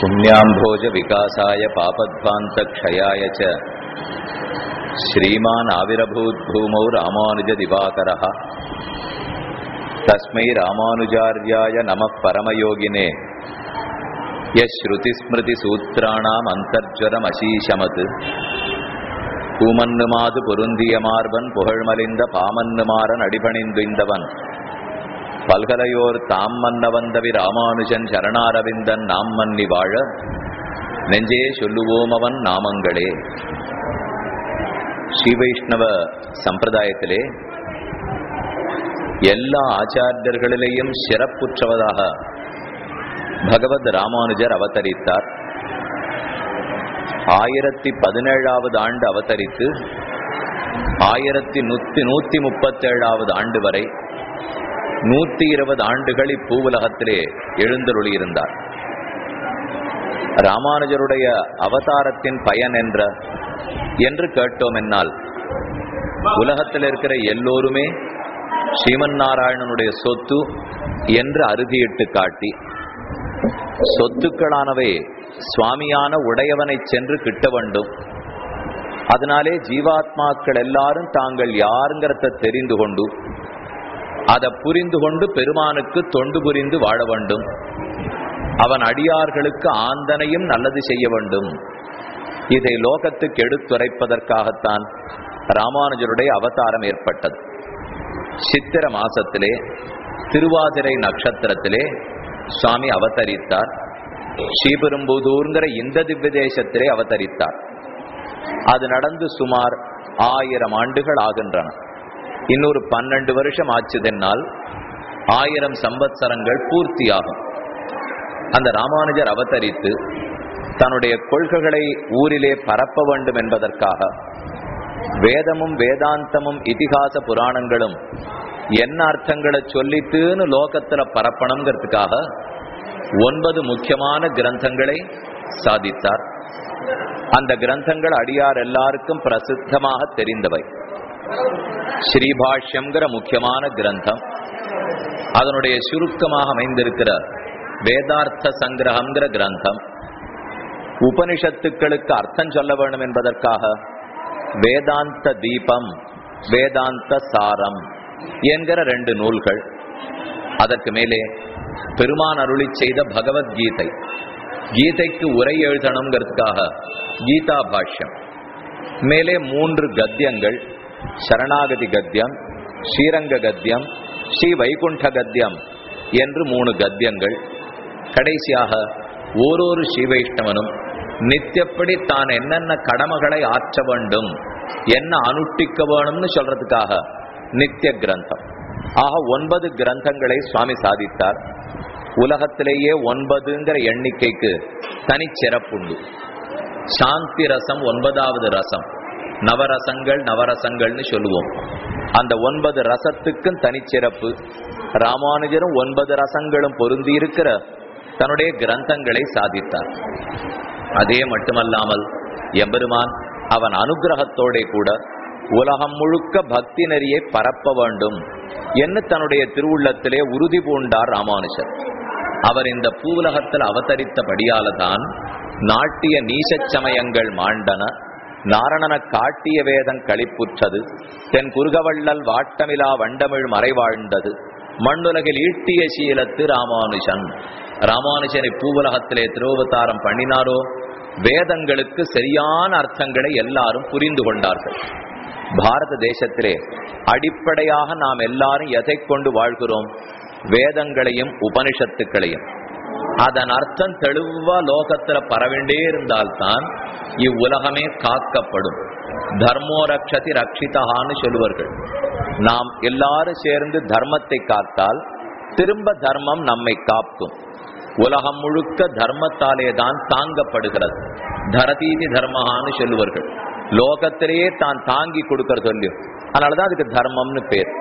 पुण्याम्भोज विकासाय पापध्वान्तक्षयाय च श्रीमान् आविरभूद्भूमौ रामानुजदिवाकरः तस्मै रामानुजार्याय नमः परमयोगिने यश्रुतिस्मृतिसूत्राणाम् अन्तर्ज्वरमशीशमत् பூமன்னுமாது பொருந்திய மார்பன் புகழ்மலிந்த பாமன்னுமாறன் அடிபணிந்துய்ந்தவன் பல்கலையோர் தாம் மன்ன வந்தவி ராமானுஜன் சரணாரவிந்தன் நாம் மன்னி வாழ நெஞ்சே சொல்லுவோம் அவன் நாமங்களே. ஸ்ரீ வைஷ்ணவ சம்பிரதாயத்திலே எல்லா ஆச்சாரியர்களிலேயும் சிறப்புற்றவதாக பகவத் ராமானுஜர் அவதரித்தார். ஆயிரத்தி பதினேழாவது ஆண்டு அவதரித்து ஆயிரத்தி நூத்தி நூத்தி முப்பத்தேழாவது ஆண்டு வரை நூத்தி இருபது ஆண்டுகள் இப்பூவுலகத்திலே எழுந்தருளியிருந்தார். ராமானுஜருடைய அவதாரத்தின் பயன் என்ற என்று கேட்டோம் என்னால் உலகத்தில் இருக்கிற எல்லோருமே ஸ்ரீமன் நாராயணனுடைய சொத்து என்று அறுதியிட்டு காட்டி சொத்துக்களானவை சுவாமியான உடையவனை சென்று கிட்ட வேண்டும். அதனாலே ஜீவாத்மாக்கள் எல்லாரும் தாங்கள் யாருங்கிறத தெரிந்து கொண்டு அதை புரிந்து கொண்டு பெருமானுக்கு தொண்டு புரிந்து வாழ வேண்டும். அவன் அடியார்களுக்கு ஆந்தனையும் நல்லது செய்ய வேண்டும். இதை லோகத்துக்கு எடுத்துரைப்பதற்காகத்தான் ராமானுஜருடைய அவதாரம் ஏற்பட்டது. சித்திர மாசத்திலே திருவாதிரை நட்சத்திரத்திலே சுவாமி அவதரித்தார். ஸ்ரீபெரும்புதூர்ங்கிற இந்த திவ்ய தேசத்திலே அவதரித்தார். அது நடந்து சுமார் ஆயிரம் ஆண்டுகள் ஆகின்றன. இன்னொரு பன்னெண்டு வருஷம் ஆச்சுதென்னால் ஆயிரம் சம்பத்சரங்கள் பூர்த்தியாகும். அந்த ராமானுஜர் அவதரித்து தன்னுடைய கொள்கைகளை ஊரிலே பரப்ப வேண்டும் என்பதற்காக வேதமும் வேதாந்தமும் இதிகாச புராணங்களும் என்ன அர்த்தங்களை சொல்லித்துன்னு லோகத்துல பரப்பணுங்கிறதுக்காக ஒன்பது முக்கியமான கிரந்தங்களை சாதித்தார். அந்த கிரந்தங்கள் அடியார் எல்லாருக்கும் பிரசித்தமாக தெரிந்தவை. ஸ்ரீபாஷ்யம்ங்கிற முக்கியமான கிரந்தம். அதனுடைய சுருக்கமாக அமைந்திருக்கிற வேதார்த்த சங்கிரகம்ங்கிற கிரந்தம். உபனிஷத்துக்களுக்கு அர்த்தம் சொல்ல வேண்டும் என்பதற்காக வேதாந்த தீபம் வேதாந்த சாரம் என்கிற ரெண்டு நூல்கள். அதற்கு மேலே பெருமான் அருளி செய்த பகவத்கீதை. கீதைக்கு உரை எழுதணுங்கிறதுக்காக கீதா பாஷ்யம். மேலே மூன்று கத்தியங்கள். சரணாகதி கத்தியம் ஸ்ரீரங்க கத்தியம் ஸ்ரீ வைகுண்ட கத்தியம் என்று மூணு கத்தியங்கள். கடைசியாக ஓரொரு ஸ்ரீ வைஷ்ணவனும் நித்தியப்படி தான் என்னென்ன கடமைகளை ஆற்ற வேண்டும் என்ன அனுஷ்டிக்க வேணும்னு சொல்றதுக்காக நித்திய கிரந்தம். ஆக ஒன்பது கிரந்தங்களை சுவாமி சாதித்தார். உலகத்திலேயே ஒன்பதுங்கிற எண்ணிக்கைக்கு தனிச்சிறப்புண்டு. சாந்தி ரசம் ஒன்பதாவது ரசம். நவரசங்கள் நவரசங்கள்னு சொல்லுவோம். அந்த ஒன்பது ரசத்துக்கும் தனிச்சிறப்பு. ராமானுஜரும் ஒன்பது ரசங்களும் பொருந்தி இருக்கிற தன்னுடைய கிரந்தங்களை சாதித்தார். அதே மட்டுமல்லாமல் எம்பெருமான் அவன் அனுகிரகத்தோட கூட உலகம் முழுக்க பக்தி நெறியை பரப்ப வேண்டும் என்று தன்னுடைய திருவுள்ளத்திலே உறுதி பூண்டார் ராமானுஜர். அவர் இந்த பூவுலகத்தில் அவதரித்தபடியால தான் நாட்டிய நீசச்சமயங்கள் மாண்டன. நாரணன காட்டிய வேதம் களிப்புற்றது தென் குறுகவள்ளல் வாட்டமிலா வண்டமிழ் மறைவாழ்ந்தது. மண்ணுலகில் ஈட்டிய சீலத்து ராமானுஜன். ராமானுஜனை பூவுலகத்திலே திருவதாரம் பண்ணினாரோ? வேதங்களுக்கு சரியான அர்த்தங்களை எல்லாரும் புரிந்து கொண்டார்கள். பாரத தேசத்திலே அடிப்படையாக நாம் எல்லாரும் எதை கொண்டு வாழ்கிறோம்? வேதங்களையும் உபனிஷத்துக்களையும். அதன் அர்த்தம் தெளிவா லோகத்துல பரவிண்டே இருந்தால்தான் இவ்வுலகமே காக்கப்படும். தர்மோ ரக்ஷதி ரக்ஷிதகான்னு சொல்லுவார்கள். நாம் எல்லாரும் சேர்ந்து தர்மத்தை காத்தால் திரும்ப தர்மம் நம்மை காக்கும். உலகம் முழுக்க தர்மத்தாலே தான் தாங்கப்படுகிறது. தரதீதி தர்மஹான்னு சொல்லுவார்கள். லோகத்திலேயே தான் தாங்கி கொடுக்கற சொல்லியும். அதனாலதான் அதுக்கு தர்மம்னு பேர்.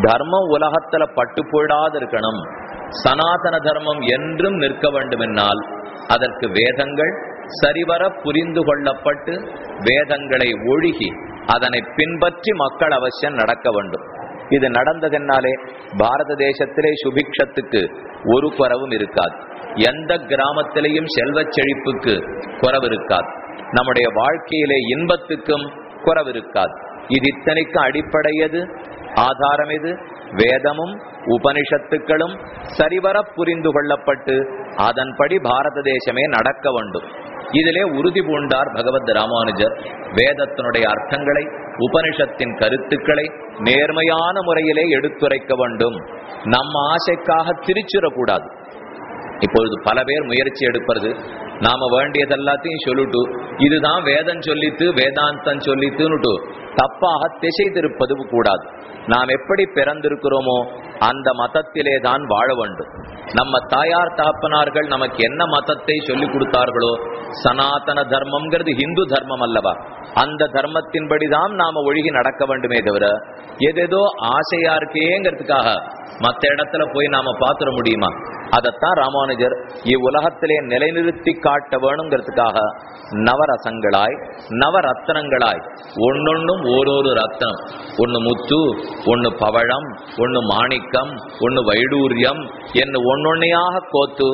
தர்மம் உலகத்துல பட்டு போயிடாது இருக்கணும் சனாதன தர்மம் என்றும் நிற்க வேண்டுமென்னால் அதற்கு வேதங்கள் சரிவர புரிந்து கொள்ளப்பட்டு வேதங்களை ஒழுகி அதனை பின்பற்றி மக்கள் அவசியம் நடக்க வேண்டும். இது நடந்ததென்னாலே பாரத தேசத்திலே சுபிக்ஷத்துக்கு ஒரு குறவும் இருக்காது. எந்த கிராமத்திலேயும் செல்வச் செழிப்புக்கு குறவு இருக்காது. நம்முடைய வாழ்க்கையிலே இன்பத்துக்கும் குறவு இருக்காது. இது இத்தனைக்கும் அடிப்படையது. ஆதாரம் எது வேதமும் உபனிஷத்துக்களும் சரிவர புரிந்து கொள்ளப்பட்டு அதன்படி பாரத தேசமே நடக்க வேண்டும். இதிலே உறுதி பூண்டார் பகவத் ராமானுஜர். வேதத்தினுடைய அர்த்தங்களை உபனிஷத்தின் கருத்துக்களை நேர்மையான முறையிலே எடுத்துரைக்க வேண்டும். நம் ஆசைக்காக திரிச்சிடக்கூடாது இப்பொழுது பல பேர் முயற்சி எடுப்பது நாம வேண்டியது எல்லாத்தையும் சொல்லிட்டு இதுதான் வேதம் சொல்லித்து வேதாந்தம் சொல்லித்துன்னுட்டு தப்பாக திசை திருப்பது கூடாது. நாம் எப்படி பிறந்திருக்கிறோமோ அந்த மதத்திலே தான் வாழ வேண்டும். நம்ம தாயார் தகப்பனார்கள் நமக்கு என்ன மதத்தை சொல்லிக் கொடுத்தார்களோ சனாதன தர்மம்ங்கிறது ஹிந்து தர்மம் அல்லவா? அந்த தர்மத்தின்படிதான் நாம ஒழுகி நடக்க வேண்டுமே தவிர எதேதோ ஆசையா இருக்கேங்கிறதுக்காக மத்த இடத்துல போய் நாம பாத்துற முடியுமா? அதைத்தான் ராமானுஜர் இவ்வுலகத்திலே நிலைநிறுத்தி காட்ட வேணுங்கிறதுக்காக நவரசங்களாய் நவரத்னங்களாய் ஒன்னொன்னும் ஓரொரு ரத்னம் ஒன்னு முத்து ஒன்னு பவழம் ஒன்னு மாணிக்கம் ஒன்னு வைடூரியம் என்று ஒன்னொன்னையாக கோத்து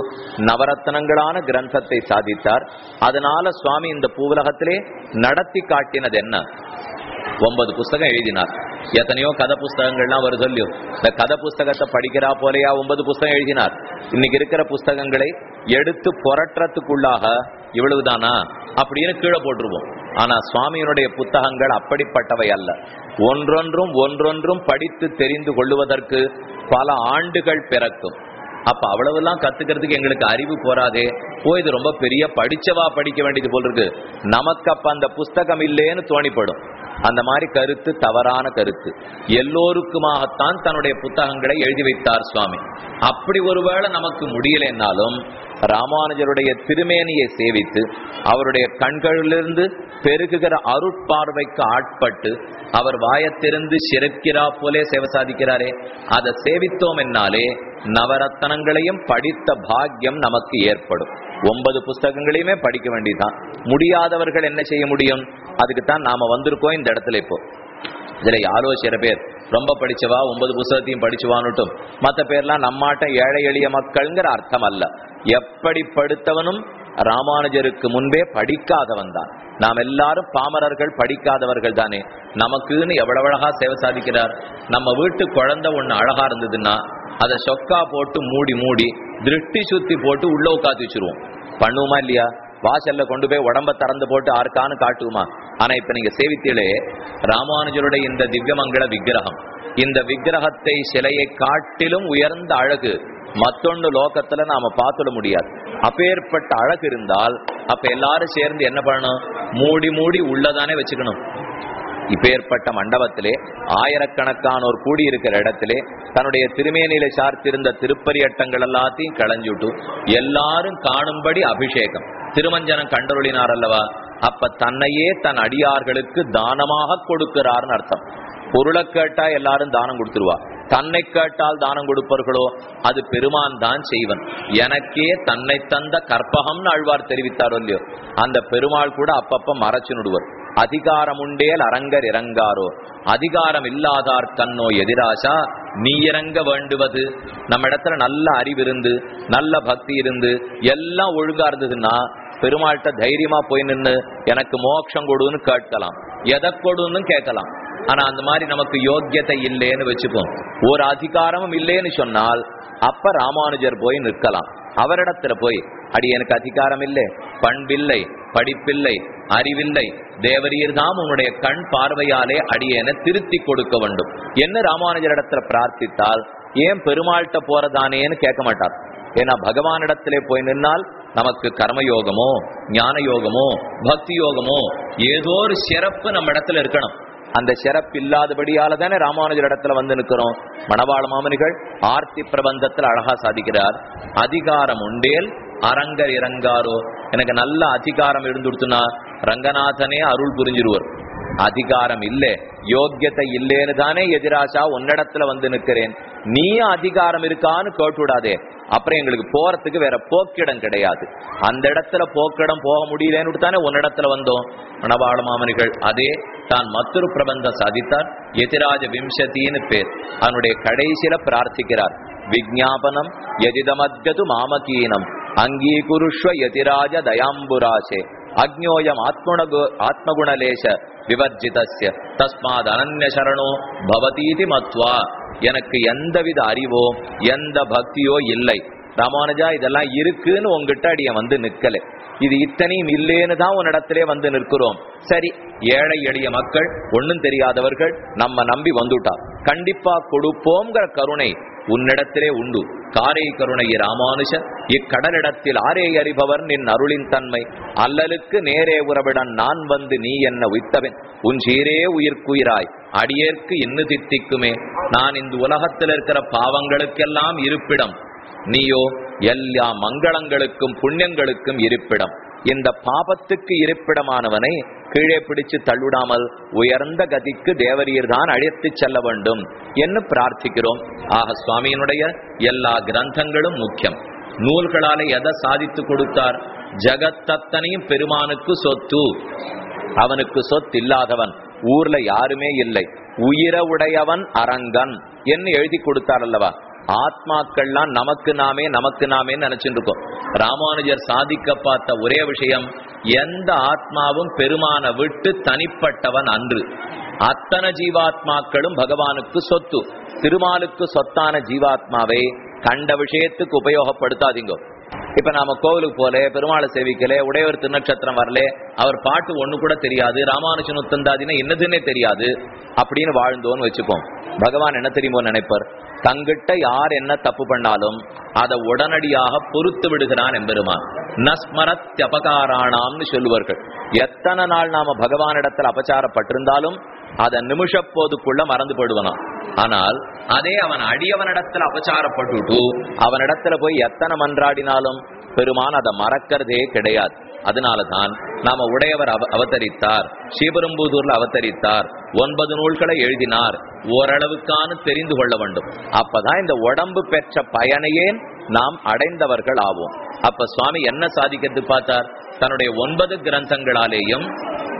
நவரத்னங்களான கிரந்தத்தை சாதித்தார். அதனால சுவாமி இந்த பூவுலகத்திலே நடத்தி காட்டினது என்ன? ஒன்பது புஸ்தகம் எழுதினார். எத்தனையோ கதை புஸ்தகங்கள்லாம் அவர் சொல்லியும் இந்த கதை புஸ்தகத்தை படிக்கிறா போலையா ஒன்பது புஸ்தகம் எழுதினார். இன்னைக்கு இருக்கிற புஸ்தகங்களை எடுத்து புரட்டுறதுக்குள்ளாக இவ்வளவுதானா? அப்படின்னு கீழே போட்டுருவோம். ஆனா சுவாமியினுடைய புத்தகங்கள் அப்படிப்பட்டவை அல்ல. ஒன்றொன்றும் ஒன்றொன்றும் படித்து தெரிந்து கொள்ளுவதற்கு பல ஆண்டுகள் பிறக்கும். அப்ப அவ்வளவுலாம் கத்துக்கிறதுக்கு எங்களுக்கு அறிவு போராதே ஓ இது ரொம்ப பெரிய படிச்சவா படிக்க வேண்டியது போல் இருக்கு. நமக்கு அப்ப அந்த புஸ்தகம் இல்லேன்னு தோணிப்படும். அந்த மாதிரி கருத்து தவறான கருத்து. எல்லோருக்குமாகத்தான் தன்னுடைய புத்தகங்களை எழுதி வைத்தார் சுவாமி. அப்படி ஒருவேளை நமக்கு முடியலைன்னாலும் ராமானுஜருடைய திருமேனியை சேவித்து அவருடைய கண்களிலிருந்து பெருகுகிற அருட்பார்வைக்கு ஆட்பட்டு அவர் வாயத்திருந்து சிறக்கிறா போலே சேவை சாதிக்கிறாரே அதை சேவித்தோம் என்னாலே நவரத்தனங்களையும் படித்த பாக்கியம் நமக்கு ஏற்படும். ஒன்பது புஸ்தகங்களையுமே படிக்க வேண்டியதுதான். முடியாதவர்கள் என்ன செய்ய முடியும்? அதுக்கு தான் நாம வந்திருக்கோம் இந்த இடத்துல இப்போ. இதுல யாரோ சில பேர் ரொம்ப படிச்சவா ஒன்பது புஸ்தகத்தையும் படிச்சுவானுட்டும் மத்த பேர்லாம் நம்மாட்ட ஏழை எளிய மக்கள்ங்கிற அர்த்தம் அல்ல. எப்படி படுத்தவனும் ராமானுஜருக்கு முன்பே படிக்காதவன் தான். நாம் எல்லாரும் பாமரர்கள் படிக்காதவர்கள் தானே. நமக்குன்னு எவ்வளவு அழகா சேவை சாதிக்கிறார். நம்ம வீட்டு குழந்தை ஒண்ணு அழகா இருந்ததுன்னா அதை சொக்கா போட்டு மூடி மூடி திருஷ்டி சுத்தி போட்டு உள்ள உட்காந்து வச்சிருவோம். பண்ணுவோமா இல்லையா? வாசல்ல கொண்டு போய் உடம்ப திறந்து போட்டு ஆர்க்கான்னு காட்டுவோமா? ஆனா இப்ப நீங்க சேவித்தீங்களே ராமானுஜருடைய இந்த திவ்யமங்கள விக்கிரகம். இந்த விக்கிரகத்தை சிலையை காட்டிலும் உயர்ந்த அழகு. மத்தொன்னு லோகத்துல நாம பார்த்துட முடியாது. அப்பேற்பட்ட அழகு இருந்தால் அப்ப எல்லாரும் சேர்ந்து என்ன பண்ணணும்? மூடி மூடி உள்ளதானே வச்சுக்கணும். இப்பேற்பட்ட மண்டபத்திலே ஆயிரக்கணக்கானோர் கூடியிருக்கிற இடத்திலே தன்னுடைய திருமேனியில சார்த்திருந்த திருப்பரியட்டங்கள் எல்லாத்தையும் களைஞ்சுட்டு எல்லாரும் காணும்படி அபிஷேகம். திருமஞ்சனம் கண்டருளினார் அல்லவா? அப்ப தன்னையே தன் அடியார்களுக்கு தானமாக கொடுக்கிறார்னு அர்த்தம். பொருளை கேட்டா எல்லாரும் தானம் கொடுத்துருவா. தன்னை கேட்டால் தானம் கொடுப்பார்களோ? அது பெருமான் தான் செய்வன். எனக்கே தன்னை தந்த கற்பகம்னு ஆழ்வார் தெரிவித்தாரோ இல்லையோ? அந்த பெருமாள் கூட அப்பப்ப மறைச்சு நடுவர் அதிகாரம் உண்டேல் அரங்கர் இறங்காரோ? அதிகாரம் இல்லாதார் கண்ணோ எதிராசா? நீ இறங்க வேண்டுவது? நம்ம இடத்துல நல்ல அறிவு இருந்து நல்ல பக்தி இருந்து எல்லாம் ஒழுங்கா இருந்ததுன்னா பெருமாள்கிட்ட தைரியமா போய் நின்னு எனக்கு மோட்சம் கொடுன்னு கேட்கலாம். எதை கொடுன்னு கேட்கலாம். ஆனா அந்த மாதிரி நமக்கு யோக்கியத்தை இல்லைன்னு வச்சுப்போம். ஒரு அதிகாரமும் இல்லைன்னு சொன்னால் அப்ப ராமானுஜர் போய் நிற்கலாம். அவரிடத்துல போய் அடி எனக்கு அதிகாரம் இல்லை. பண்பில்லை படிப்பில்லை அறிவில்லை. தேவரீர் தாம் உன்னுடைய கண் பார்வையாலே அடியேன திருத்தி கொடுக்க வேண்டும். என்ன ராமானுஜரிடத்துல பிரார்த்தித்தால் ஏன் பெருமாள்கிட்ட போறதானேன்னு கேட்க மாட்டார். ஏன்னா பகவானிடத்திலே போய் நின்னால் நமக்கு கர்மயோகமோ ஞான யோகமோ பக்தி யோகமோ ஏதோ ஒரு சிறப்பு நம்ம இடத்துல இருக்கணும். அந்த சிறப்பு இல்லாதபடியால தானே ராமானுஜர் இடத்துல வந்து நிற்கிறோம். மணவாள மாமனிகள் ஆர்த்தி பிரபந்தத்தில் அழகா சாதிக்கிறார். அதிகாரம் உண்டேல் அரங்கர் இறங்காரோ. எனக்கு நல்ல அதிகாரம் இருந்துடுத்துனா ரங்கநாதனே அருள் புரிஞ்சிருவர். அதிகாரம் இல்லை யோக்கியத்தை இல்லேன்னு தானே எதிராசா உன்னிடத்துல வந்து நிற்கிறேன். நீ அதிகாரம் இருக்கான்னு கேட்டுவிடாதே அப்புறம் எங்களுக்கு போறதுக்கு வேற போக்கிடம் கிடையாது. அந்த இடத்துல போக்கிடம் போக முடியலன்னு தானே உன்னிடத்துல வந்தோம். மணவாள மாமனிகள் அதே தான் மற்றொரு பிரபந்தம் சாதித்தார் எதிராஜ விம்சத்தின்னு பேர். அவனுடைய கடைசியில பிரார்த்திக்கிறார் விஜாபனம் எதிதமத்கது மாமகீனம் அங்கீகுருஷ்வ யதிராஜ தயாம்புராசே அக்ஞோயம் ஆத்மகுண ஆத்மகுணலேச விவர்ஜிதஸ்ய தஸ்மாத் அனன்ய சரணோ பவதீதி மத்வா. எனக்கு எந்தவித அறிவோ எந்த பக்தியோ இல்லை. ராமானுஜா இதெல்லாம் இருக்குன்னு உங்ககிட்ட அடிய வந்து நிக்கல. இது இத்தனையும் இல்லேன்னு தான் உன்னிடத்திலே வந்து நிற்கிறோம். சரி ஏழை எளிய மக்கள் ஒன்னும் தெரியாதவர்கள் நம்ம நம்பி வந்துட்டா கண்டிப்பா கொடுப்போங்கிற கருணை உன்னிடத்திலே உண்டு. காரை கருணை ராமானுஜன் இக்கடலிடத்தில் ஆரே அறிபவர் நின் அருளின் தன்மை. அல்லலுக்கு நேரே உறவிடன் நான் வந்து நீ என்ன உய்த்தவன்? உன் சீரே உயிர்க்குயிராய். அடியேற்கு இன்னு தித்திக்குமே. நான் இந்த உலகத்தில் இருக்கிற பாவங்களுக்கெல்லாம் இருப்பிடம். நீயோ எல்லா மங்களங்களுக்கும் புண்ணியங்களுக்கும் இருப்பிடம். இந்த பாபத்துக்கு இருப்பிடமானவனை கீழே பிடிச்சு தள்ளுடாமல் உயர்ந்த கதிக்கு தேவரீர் தான் அழைத்து செல்ல வேண்டும் என்று பிரார்த்திக்கிறோம். ஆக சுவாமியினுடைய எல்லா கிரந்தங்களும் முக்கியம். நூல்களால எதை சாதித்து கொடுத்தார்? ஜகத்தத்தனையும் பெருமானுக்கு சொத்து. அவனுக்கு சொத்து இல்லாதவன். ஊர்ல யாருமே இல்லை. உயிர உடையவன் அரங்கன் என்று எழுதி கொடுத்தார் அல்லவா ஆத்மாக்கள்லாம் நமக்கு நாமே நமக்கு நாமே நினைச்சிருக்கோம் இருக்கோம். ராமானுஜர் சாதிக்க பார்த்த ஒரே விஷயம் எந்த ஆத்மாவும் பெருமான விட்டு தனிப்பட்டவன் அன்று. அத்தனை ஜீவாத்மாக்களும் பகவானுக்கு சொத்து. திருமாலுக்கு சொத்தான ஜீவாத்மாவை கண்ட விஷயத்துக்கு உபயோகப்படுத்தாதீங்க. இப்ப நாம கோவிலுக்கு போல பெருமாளை சேவிக்கல உடையவர் திருநட்சத்திரம் வரல அவர் பாட்டு ஒண்ணு கூட தெரியாது ராமானுஜன் உத்தந்தாதினா என்னதுன்னே தெரியாது அப்படின்னு வாழ்ந்தோன்னு வச்சுப்போம். பகவான் என்ன தெரியுமோ நினைப்பார்? தங்கிட்ட யார் என்ன தப்பு பண்ணாலும் அதை உடனடியாக பொறுத்து விடுகிறான் எம்பெருமான். நஸ்மரத்யபகாராணாம்னு சொல்லுவார்கள். எத்தனை நாள் நாம பகவானிடத்தில் அபச்சாரப்பட்டிருந்தாலும் அதை நிமிஷ போதுக்குள்ள மறந்து போடுவனும் ஆனால் அதே அவன் அடியவனிடத்துல அபச்சாரப்பட்டுட்டு அவனிடத்துல போய் எத்தனை மன்றாடினாலும் பெருமான் அதை மறக்கிறதே கிடையாது. அதனாலதான் நாம உடையவர் அவ அவதரித்தார் ஸ்ரீபெரும்புதூர்ல அவதரித்தார் ஒன்பது நூல்களை எழுதினார். ஓரளவுக்கான தெரிந்து கொள்ள வேண்டும். அப்பதான் இந்த உடம்பு பெற்ற பயனையே நாம் அடைந்தவர்கள் ஆவோம். அப்ப சுவாமி என்ன சாதிக்கிறது பார்த்தார்? தன்னுடைய ஒன்பது கிரந்தங்களாலேயும்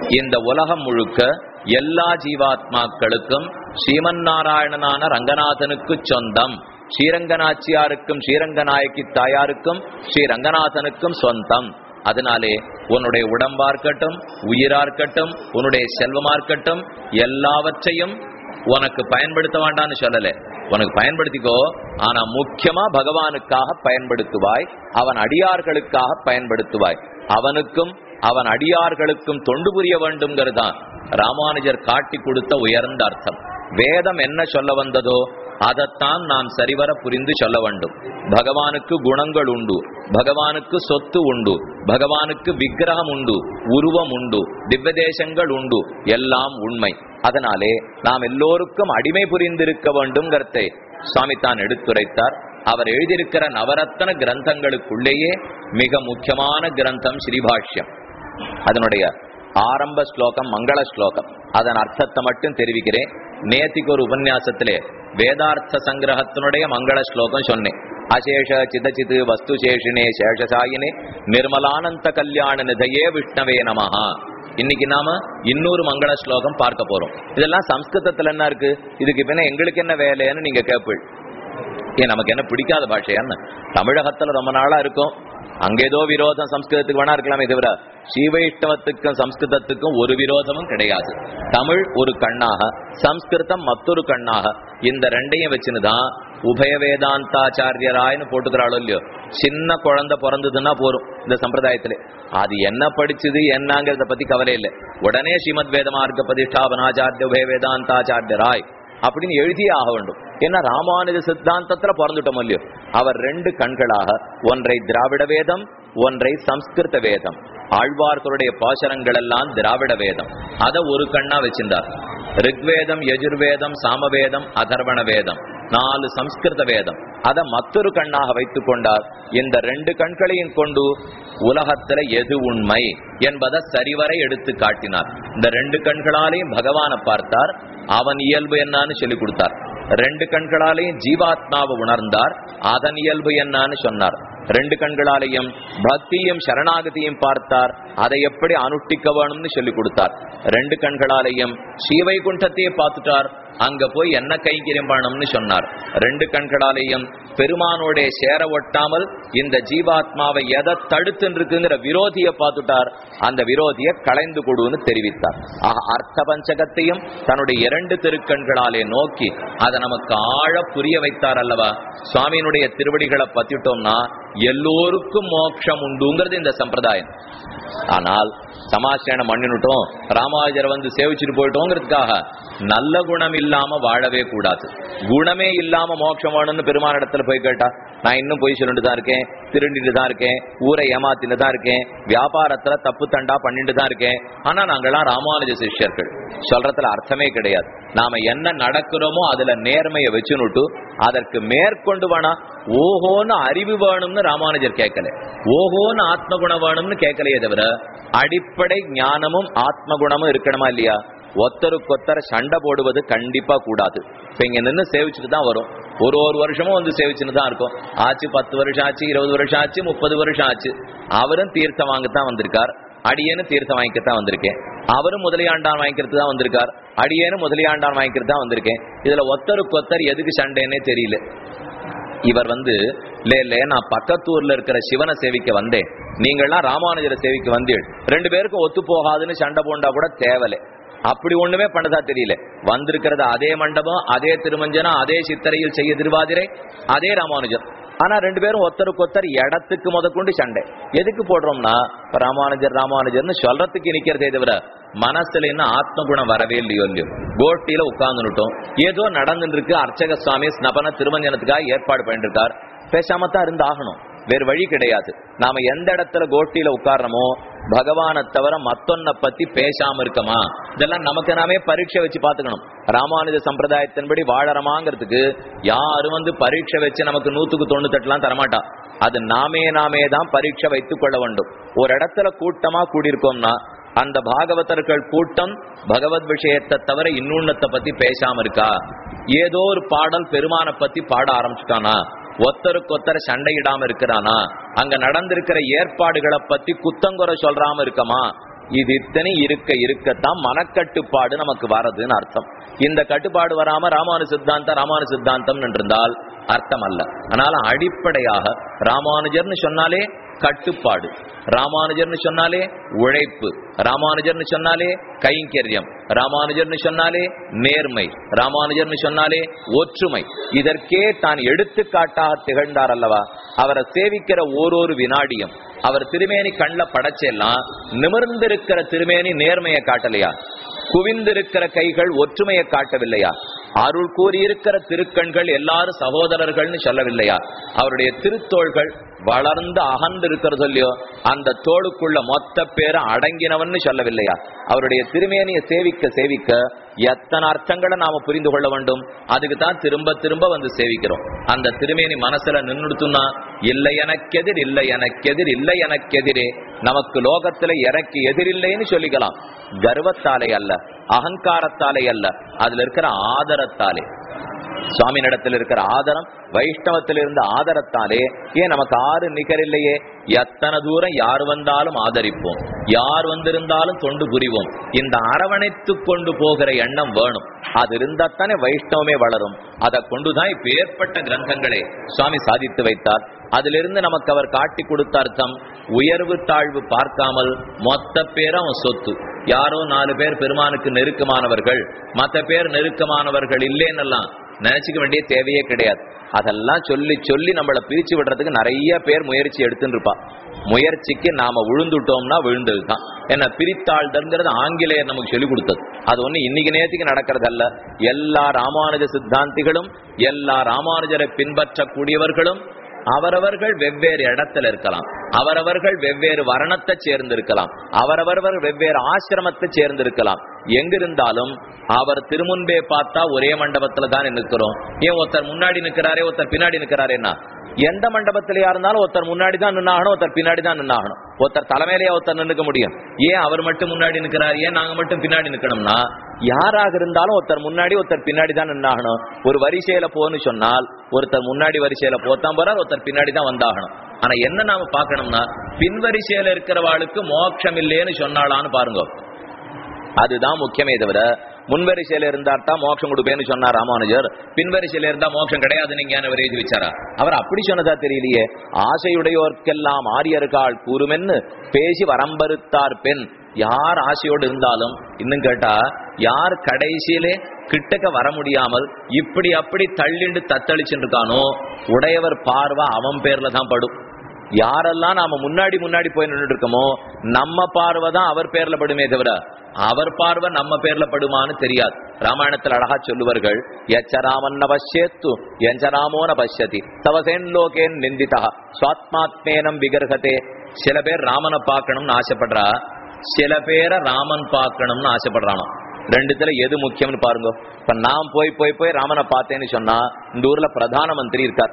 இந்த உலகம் முழுக்க எல்லா ஜீவாத்மாக்களுக்கும் ஸ்ரீமன் நாராயணனான ரங்கநாதனுக்கு சொந்தம். ஸ்ரீரங்கநாச்சியாருக்கும் ஸ்ரீரங்கநாயகி தாயாருக்கும் ஸ்ரீரங்கநாதனுக்கும் சொந்தம். அதனாலே உன்னுடைய உடம்பா இருக்கட்டும் உயிரா இருக்கட்டும் உன்னுடைய செல்வமா இருக்கட்டும் எல்லாவற்றையும் உனக்கு பயன்படுத்த வேண்டாம்னு சொல்லல. உனக்கு பயன்படுத்திக்கோ ஆனா முக்கியமா பகவானுக்காக பயன்படுத்துவாய் அவன் அடியார்களுக்காக பயன்படுத்துவாய். அவனுக்கும் அவன் அடியார்களுக்கும் தொண்டு புரிய வேண்டும்ங்கிறதுதான். ராமானுஜர் காட்டி கொடுத்த உயர்ந்த அர்த்தம். வேதம் என்ன சொல்ல வந்ததோ அதைத்தான் நாம் சரிவர புரிந்து சொல்ல வேண்டும். பகவானுக்கு குணங்கள் உண்டு. பகவானுக்கு சொத்து உண்டு. பகவானுக்கு விக்கிரகம் உண்டு. உருவம் உண்டு. திவ்யதேசங்கள் உண்டு. எல்லாம் உண்மை. அதனாலே நாம் எல்லோருக்கும் அடிமை புரிந்திருக்க வேண்டும்ங்கிறதை சுவாமி தான் எடுத்துரைத்தார். அவர் எழுதியிருக்கிற நவரத்தன கிரந்தங்களுக்குள்ளேயே மிக முக்கியமான கிரந்தம் ஸ்ரீபாஷ்யம். அதனுடைய ஆரம்ப ஸ்லோகம் மங்கள ஸ்லோகம். அதன் அர்த்தத்தை மட்டும் தெரிவிக்கிறேன். நேத்திக்கு ஒரு உபன்யாசத்திலே வேதார்த்த சங்கிரகத்தினுடைய மங்கள ஸ்லோகம் சொன்னேன். அசேஷ சிதச்சித் வஸ்து சேஷினே சேஷசாயினே நிர்மலானந்த கல்யாண நிதையே விஷ்ணவே நமஹா. இன்னைக்கு நாம இன்னொரு மங்கள ஸ்லோகம் பார்க்க போறோம். இதெல்லாம் சம்ஸ்கிருதத்துல என்ன இருக்கு? இதுக்கு பின்ன எங்களுக்கு என்ன வேலைன்னு நீங்க கேட்பீள் ஏன் நமக்கு என்ன பிடிக்காத பாஷையான்னு தமிழகத்துல ரொம்ப நாளா இருக்கும். அங்க ஏதோ விரோதம் சம்ஸ்கிருதத்துக்கு வேணா இருக்கலாமே தவிர சீவைஷ்டவத்துக்கும் சம்ஸ்கிருதத்துக்கும் ஒரு விரோதமும் கிடையாது. தமிழ் ஒரு கண்ணாக சம்ஸ்கிருதம் மற்றொரு கண்ணாக இந்த ரெண்டையும் வச்சுன்னுதான் உபய வேதாந்தாச்சாரியராய்னு போட்டுக்கிறாளோ இல்லையோ சின்ன குழந்தை பிறந்ததுன்னா போரும் இந்த சம்பிரதாயத்திலே. அது என்ன படிச்சது என்னங்கிறத பத்தி கவலை இல்லை. உடனே ஸ்ரீமத் வேத மார்க்க பிரதிஷ்டாபனாச்சாரிய உபய வேதாந்தாச்சாரியராய் அப்படின்னு எழுதியே ஆக வேண்டும். ஏன்னா ராமானுஜ சித்தாந்தத்துல பிறந்துட்டோம் இல்லையோ? அவர் ரெண்டு கண்களாக ஒன்றை திராவிட வேதம் ஒன்றை சம்ஸ்கிருத வேதம். ஆழ்வார்களுடைய பாசனங்கள் எல்லாம் திராவிட வேதம். அத ஒரு கண்ணா வச்சிருந்தார். ரிக்வேதம் யஜுர்வேதம் சாமவேதம் அதர்வண வேதம். நாலு சம்ஸ்கிருத வேதம். அதை மற்றொரு கண்ணாக வைத்துக் கொண்டார். இந்த ரெண்டு கண்களையும் கொண்டு உலகத்துல எது உண்மை என்பதை சரிவரை எடுத்து காட்டினார். இந்த ரெண்டு கண்களாலையும் பகவானை பார்த்தார். அவன் இயல்பு என்னான்னு சொல்லி கொடுத்தார். ரெண்டு கண்களாலையும் ஜீவாத்மாவை உணர்ந்தார். அதன் இயல்பு என்னான்னு சொன்னார். ரெண்டு கண்களாலையும் பக்தியும் சரணாகதியும் பார்த்தார். அதை எப்படி அனுஷ்டிக்க வேணும்னு சொல்லி கொடுத்தார். ரெண்டு கண்களாலையும் ஸ்ரீவைகுண்டத்தையே பார்த்துட்டார். அங்க போய் என்ன கைங்கரியம் பண்ணணும்னு சொன்னார். ரெண்டு கண்களாலேயும் பெருமானோடைய சேர ஒட்டாமல் இந்த ஜீவாத்மாவை எதை தடுத்து இருக்குங்கிற விரோதியை பார்த்துட்டார். அந்த விரோதியை களைந்து கொடுன்னு தெரிவித்தார். ஆக அர்த்த பஞ்சகத்தையும் தன்னுடைய இரண்டு திருக்கண்களாலே நோக்கி அதை நமக்கு ஆழ புரிய வைத்தார் அல்லவா? சுவாமியினுடைய திருவடிகளை பத்திட்டோம்னா எல்லோருக்கும் மோட்சம் உண்டுங்கிறது இந்த சம்பிரதாயம். ஆனால் சமாசேனம் பண்ணினுட்டோம் ராமானுஜரை வந்து சேவிச்சுட்டு போயிட்டோங்கிறதுக்காக நல்ல குணம் இல்லாம வாழவே கூடாது. குணமே இல்லாம மோட்சம் வேணும்னு பெருமான இடத்துல போய் கேட்டா நான் இன்னும் போய் சொல்லிட்டு தான் இருக்கேன் திருண்டிட்டு தான் இருக்கேன் ஊரை ஏமாத்தின்னு தான் இருக்கேன் வியாபாரத்துல தப்பு தண்டா பண்ணிட்டு தான் இருக்கேன். ஆனா நாங்கெல்லாம் ராமானுஜ சிஷ்யர்கள். சொல்றதுல அர்த்தமே கிடையாது. நாம என்ன நடக்கிறோமோ அதுல நேர்மையை வச்சுனுட்டு அதற்கு மேற்கொண்டு வேணா ஓஹோன்னு அறிவு வேணும்னு ராமானுஜர் கேட்கல. ஓஹோன்னு ஆத்மகுணம் வேணும்னு கேட்கலையே தவிர அடிப்படை ஞானமும் ஆத்ம குணமும் இருக்கணுமா இல்லையா? ஒத்தருக்கொத்தர சண்டை போடுவது கண்டிப்பா கூடாது. இப்ப இங்க நின்று சேவிச்சுட்டு தான் வரும். ஒரு ஒரு வருஷமும் வந்து சேவிச்சுட்டு தான் இருக்கும். ஆச்சு பத்து வருஷம் ஆச்சு இருபது வருஷம் ஆச்சு முப்பது வருஷம் ஆச்சு. அவரும் தீர்த்தம் வாங்கத்தான் வந்திருக்கார். அடியேன்னு தீர்த்தம் வாங்கிக்கத்தான் வந்திருக்கேன். அவரும் முதலியாண்டான் வாங்கிக்கிறது தான் வந்திருக்கார். அடியேனும் முதலியாண்டான் வாங்கிக்கிறது தான் வந்திருக்கேன். இதுல ஒத்தருக்கு ஒத்தர் எதுக்கு சண்டைன்னே தெரியல. இவர் வந்து நான் பக்கத்தூர்ல இருக்கிற சிவனை சேவிக்க வந்தேன். நீங்கள்லாம் ராமானுஜரை சேவிக்க வந்தீள். ரெண்டு பேருக்கும் ஒத்து போகாதுன்னு சண்டை போண்டா கூட தேவலை. அப்படி ஒண்ணுமே பண்ணதா தெரியல. வந்திருக்கிறது அதே மண்டபம் அதே திருமஞ்சனம் அதே சித்திரையில் செய்ய திருவாதிரை அதே ராமானுஜர். ஆனா ரெண்டு பேரும் ஒருத்தருக்கு ஒருத்தர் இடத்துக்கு முதற்கொண்டு சண்டை. எதுக்கு போடுறோம்னா ராமானுஜர் ராமானுஜர்னு சொல்றதுக்கு நிக்கிறதே தவிர மனசுல என்ன ஆத்ம குணம் வரவே இல்லையோ இல்லையோ. கோஷ்டியில உட்கார்ந்துட்டோம் ஏதோ நடந்துட்டு இருக்கு அர்ச்சக சுவாமி ஸ்னபன திருமஞ்சனத்துக்காக ஏற்பாடு பண்ணிட்டு இருக்கார் பேசாம தான் இருந்து ஆகணும் வேறு வழி கிடையாது. நாம எந்த இடத்துல கோஷ்டியில உட்காரணுமோ பகவானை தவிர மத்தொன்ன பத்தி பேசாம இருக்கமா? இதெல்லாம் நமக்கு நாமே பரீட்சை வச்சு பாத்துக்கணும் ராமானுஜ சம்பிரதாயத்தின்படி வாழறமாங்கிறதுக்கு யாரும் வந்து பரீட்சை வச்சு நமக்கு நூத்துக்கு தொண்ணூத்தெட்டுலாம் தரமாட்டா? அது நாமே நாமே தான் பரீட்சை வைத்துக் கொள்ள வேண்டும். ஒரு இடத்துல கூட்டமா கூடியிருக்கோம்னா அந்த பாகவதர்கள் கூட்டம் பகவத் விஷயத்தை தவிர இன்னொன்னத்தை பத்தி பேசாம இருக்கா? ஏதோ ஒரு பாடல் பெருமானை பத்தி பாட ஆரம்பிச்சுட்டானா? ஒத்தருக்கு ஒத்தர சண்டையிடாம இருக்கிறானா? அங்க நடந்திருக்கிற ஏற்பாடுகளை பத்தி குத்தங்குறை சொல்றாம இருக்கமா? இது இத்தனை இருக்க இருக்கத்தான் மனக்கட்டுப்பாடு நமக்கு வரதுன்னு அர்த்தம். இந்த கட்டுப்பாடு வராம ராமானு சித்தாந்தம் ராமானு சித்தாந்தம் என்றிருந்தால் அர்த்தம் அல்ல அதனால அடிப்படையாக ராமானுஜர்னு சொன்னாலே கட்டுப்பாடு ராமானுஜர்னு சொன்னாலே உழைப்பு ராமானுஜர்னு சொன்னாலே கைங்கரியம் ராமானுஜர்னு சொன்னாலே நேர்மை ராமானுஜர்னு சொன்னாலே ஒற்றுமை. இதற்கே தான் எடுத்துக்காட்டாக திகழ்ந்தார் அல்லவா? அவரை சேவிக்கிற ஓரொரு வினாடியும். அவர் திருமேனி கண்ல படைச்செல்லாம் நிமிர்ந்திருக்கிற திருமேனி நேர்மையை காட்டலையா? குவிந்திருக்கிற கைகள் ஒற்றுமையை காட்டவில்லையா? அருள் கூறியிருக்கிற திருக்கண்கள் எல்லாரும் சகோதரர்கள்னு சொல்லவில்லையா? அவருடைய திருத்தோள்கள் வளர்ந்து அகன்று இருக்கிறது இல்லையோ அந்த தோளுக்குள்ள மொத்த பேரை அடங்கினவன்னு சொல்லவில்லையா? அவருடைய திருமேனியை சேவிக்க சேவிக்க எத்தனை அர்த்தங்களை நாம புரிந்து கொள்ள வேண்டும்? அதுக்கு தான் திரும்ப திரும்ப வந்து சேவிக்கிறோம். அந்த திருமேனி மனசுல நின்றுடுத்துனா இல்லை எனக்கெதிர் இல்லை எனக்கெதிர் இல்லை எனக்கெதிரே நமக்கு லோகத்துல எனக்கு எதிரில்லைன்னு சொல்லிக்கலாம். கர்வத்தாலே அல்ல அகங்காரத்தாலே அல்ல அதுல இருக்கிற ஆதரத்தாலே. சுவாமி நடத்தில் இருக்கிற ஆதரம் வைஷ்ணவத்தில் இருந்த ஆதரத்தாலே ஏன் நமக்கு ஆறு நிகரில்லையே எத்தனை தூரம் யார் வந்தாலும் ஆதரிப்போம். யார் வந்திருந்தாலும் தொண்டு புரிவோம். இந்த அரவணைத்து கொண்டு போகிற எண்ணம் வேணும். அது இருந்தாத்தானே வைஷ்ணவமே வளரும். அதை கொண்டுதான் இப்ப ஏற்பட்ட கிரந்தங்களே சுவாமி சாதித்து வைத்தார். அதிலிருந்து நமக்கு அவர் காட்டி கொடுத்த அர்த்தம் உயர்வு தாழ்வு பார்க்காமல் மொத்த பேரும் அவன் சொத்து. யாரோ நாலு பேர் பெருமானுக்கு நெருக்கமானவர்கள் மற்ற பேர் நெருக்கமானவர்கள் இல்லைன்னெல்லாம் நினைச்சுக்க வேண்டிய தேவையே கிடையாது. அதெல்லாம் சொல்லி சொல்லி நம்மளை பிரிச்சு விடுறதுக்கு நிறைய பேர் முயற்சி எடுத்துன்னு இருப்பா. முயற்சிக்கு நாம விழுந்துட்டோம்னா விழுந்ததுதான். என்ன பிரித்தாழ்தல்ங்கிறது ஆங்கிலேயர் நமக்கு சொல்லிக் கொடுத்தது. அது ஒண்ணு இன்னைக்கு நேரத்துக்கு நடக்கிறது அல்ல எல்லா ராமானுஜ சித்தாந்திகளும் எல்லா ராமானுஜரை பின்பற்றக்கூடியவர்களும் அவரவர்கள் வெவ்வேறு இடத்துல இருக்கலாம். அவரவர்கள் வெவ்வேறு வர்ணத்தை சேர்ந்திருக்கலாம். அவரவர்கள் வெவ்வேறு ஆசிரமத்தை சேர்ந்திருக்கலாம். எங்கிருந்தாலும் அவர் திருமுன்பே பார்த்தா ஒரே மண்டபத்துல தான் நிற்கிறோம். ஏன் ஒருத்தர் முன்னாடி நிக்கிறாரே ஒருத்தர் பின்னாடி நிக்கிறாரேன்னா எந்த மண்டபத்திலயா இருந்தாலும் ஒருத்தர் முன்னாடி தான் நின்னாகணும் ஒருத்தர் பின்னாடி தான் நின்னாகணும். ஒருத்தர் தலைமையிலேயே ஒருத்தர் நின்னுக்க முடியும். ஏன் அவர் மட்டும் முன்னாடி நிற்கிறார்? ஏன் நாங்க மட்டும் பின்னாடி நிக்கணும்னா யாராக இருந்தாலும் ஒருத்தர் முன்னாடி ஒருத்தர் பின்னாடி தான் நின்னாகணும். ஒரு வரிசையில போன்னு சொன்னால் ஒருத்தர் முன்னாடி வரிசையில போத்தான் போறார் ஒருத்தர் பின்னாடி தான் வந்தாகணும். ஆனா என்ன நாம பார்க்கணும்னா பின்வரிசையில இருக்கிறவாளுக்கு மோட்சம் இல்லைன்னு சொன்னாலான்னு பாருங்க. அதுதான் முக்கியமே தவிர முன்வரிசையில இருந்தார் தான் மோட்சம் கொடுப்பேன்னு சொன்னார் ராமானுஜர். பின்வரிசையில இருந்தா மோட்சம் கிடையாது நீங்க அவர் எழுதி வச்சாரா அவர் அப்படி சொன்னதா தெரியலையே. ஆசையுடையோர்க்கெல்லாம் ஆரியர்கால் கூறுமென்னு பேசி வரம்பருத்தார் பெண். யார் ஆசையோடு இருந்தாலும் இன்னும் கேட்டா யார் கடைசியிலே கிட்டக்க வர முடியாமல் இப்படி அப்படி தள்ளிண்டு தத்தளிச்சுட்டு இருக்கானோ உடையவர் பார்வை அவன் பேர்ல தான் படும். யாரெல்லாம் நாம முன்னாடி முன்னாடி போய் நின்றுட்டு இருக்கோமோ நம்ம பார்வை தான் அவர் பேர்ல படுமே தவிர அவர் பார்வை நம்ம பேர்ல படுமான்னு தெரியாது. ராமாயணத்தில் அழகா சொல்லுவார்கள் எச்சராமன்ன பஷ்யத்து எஞ்சராமோன பஷ்யதி தவசேன் லோகேன் நிந்திதா சுவாத்மாத்மேனம் விகர்கதே சில பேர் ராமனை பார்க்கணும்னு ஆசைப்படுறா சில பேரை ராமன் பார்க்கணும்னு ஆசைப்படுறானோ ரெண்டுத்துல எது முக்கியம்னு பாருங்க. இப்ப நான் போய் போய் போய் ராமனை பார்த்தேன்னு சொன்னா இந்த ஊர்ல பிரதான மந்திரி இருக்கார்.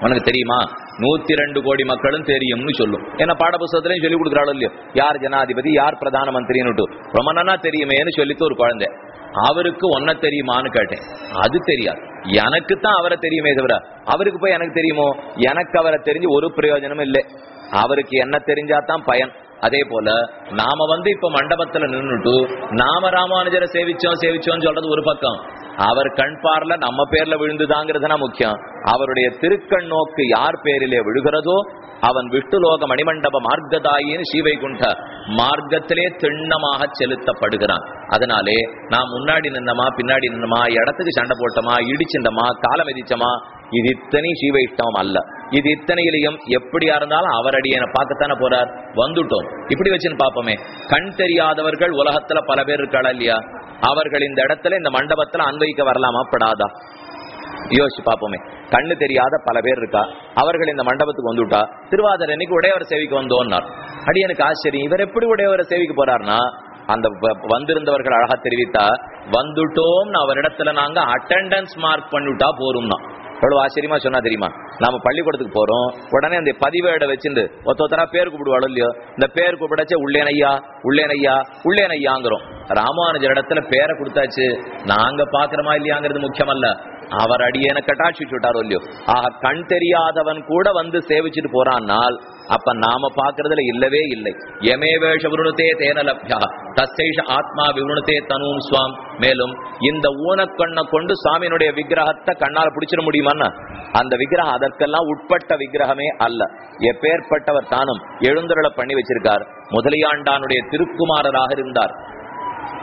உனக்கு தெரியுமா? நூத்தி ரெண்டு கோடி மக்களும் தெரியும்னு சொல்லும். ஏன்னா பாடபுஸ்தகத்திலையும் சொல்லி கொடுக்குறாள் இல்லையோ? யார் ஜனாதிபதி யார் பிரதான மந்திரின்னு ரொம்ப நன்னா தெரியுமேன்னு சொல்லிட்டு ஒரு குழந்தை. அவருக்கு ஒன்ன தெரியுமான்னு கேட்டேன். அது தெரியாது. எனக்கு தான் அவரை தெரியுமே தவிர அவருக்கு போய் எனக்கு தெரியுமோ? எனக்கு அவரை தெரிஞ்சு ஒரு பிரயோஜனமும் இல்லை. அவருக்கு என்ன தெரிஞ்சாதான் பயன். அதே போல நாம வந்து இப்ப மண்டபத்துல நின்னுட்டு நாம ராமானுஜரை சேவிச்சோம் சேவிச்சோம் சொல்றது ஒரு பக்கம். அவர் கண் பார்ல நம்ம பேர்ல விழுந்துதாங்கிறதுனா முக்கியம். அவருடைய திருக்கண் நோக்கு யார் பேரிலே விழுகிறதோ அவன் விட்டுலோக மணிமண்டப மார்க்கதாயின்னு சீவைகுண்ட மார்க்கத்திலே திண்ணமாக செலுத்தப்படுகிறான். அதனாலே நான் முன்னாடி நின்னமா பின்னாடி நின்னமா இடத்துக்கு சண்டை போட்டோமா இடிச்சிருந்தமா காலம் மிதிச்சமா இது இத்தனை சீவைஷ்டம் அல்ல. இது இத்தனையிலையும் எப்படியா இருந்தாலும் அவரடி அடியனை பார்க்கத்தானே போறார். வந்துட்டோம். இப்படி வச்சுன்னு பார்ப்போமே. கண் தெரியாதவர்கள் உலகத்துல பல பேர் இருக்காளா இல்லையா? அவர்கள் இந்த இடத்துல இந்த மண்டபத்துல அன்வைக்க வரலாமா? படாதா. யோசிச்சு பார்ப்போமே. கண்ணு தெரியாத பல பேர் இருக்கா? அவர்கள் இந்த மண்டபத்துக்கு வந்துட்டா. திருவாதர் அன்னைக்கு உடையவர் சேவைக்கு வந்தோன்னார். அடி எனக்கு ஆச்சரியம். இவர் எப்படி உடையவரை சேவிக்க போறாருன்னா அந்த வ- வந்திருந்தவர்கள் அழகா தெரிவித்தா வந்துட்டோம்னு அவரிடத்துல நாங்க அட்டண்டன்ஸ் மார்க் பண்ணிவிட்டா போறோம்னா எவ்வளவு ஆச்சரியமா சொன்னா தெரியுமா? நாம பள்ளிக்கூடத்துக்கு போறோம் உடனே அந்த பதிவேடை வச்சிருந்து ஒருத்த ஒருத்தரா பேர் கூப்பிடுவாளோ இல்லையோ? இந்த பேர் கூப்பிடச்சே உள்ளேனையா உள்ளேனையா உள்ளேனையாங்கிறோம். ராமானுஜர் இடத்துல பேரை கொடுத்தாச்சு நாங்க பாக்குறோமா இல்லையாங்கிறது முக்கியமல்ல. அவர் அடியேன கட்டாட்சி விட்டாரோ இல்லையோ? ஆக கண் தெரியாதவன் கூட வந்து சேவிச்சுட்டு போறான்னால் அப்ப நாம பாக்குறதுல இல்லவே இல்லை. எமேவேஷ விருணுதே தேன லப்யா. தசைஷ ஆத்மா விருணுதே தனும் சுவாம் மேலும் இந்த ஊனக்கண்ணை கொண்டு சுவாமியினுடைய விக்கிரகத்தை கண்ணால பிடிச்சிட முடியுமான்னா? அந்த விக்கிரகம் அதற்கெல்லாம் உட்பட்ட விக்கிரகமே அல்ல. எப்பேற்பட்டவர் தானும் எழுந்தருள பண்ணி வச்சிருக்கார். முதலியாண்டானுடைய திருக்குமாரராக இருந்தார்.